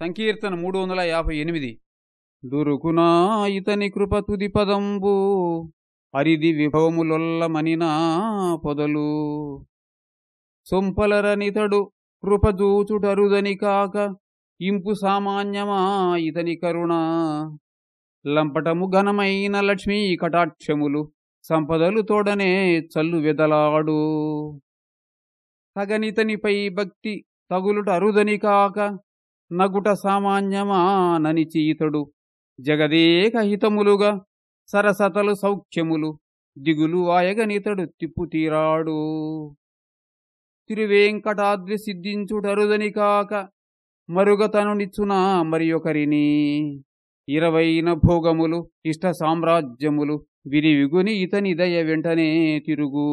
సంకీర్తన మూడు వందల యాభై ఎనిమిది. దురుకునా ఇతని కృప తుది పదంబు అరిది విభవములొల్లమనినా పొదలు. సొంపలరనితడు కృపజూచుటరుదని కాక ఇంపు సామాన్యమా ఇతని కరుణ. లంపటము ఘనమైన లక్ష్మీ కటాక్షములు సంపదలు తోడనే చల్లు వెదలాడు. తగనితనిపై భక్తి తగులుట అరుదని కాక నగుట సామాన్యమానని ననిచీతడు జగదేక హితములుగా సరసతలు సౌఖ్యములు దిగులు వాయగనితడు తిప్పుతీరాడు. తిరువేంకటాద్రి సిద్ధించుటరుదని కాక మరుగతను నిచ్చునా మరి ఒకరిని ఇరవైన భోగములు ఇష్ట సామ్రాజ్యములు విరివిగుని ఇతని దయ వెంటనే తిరుగు.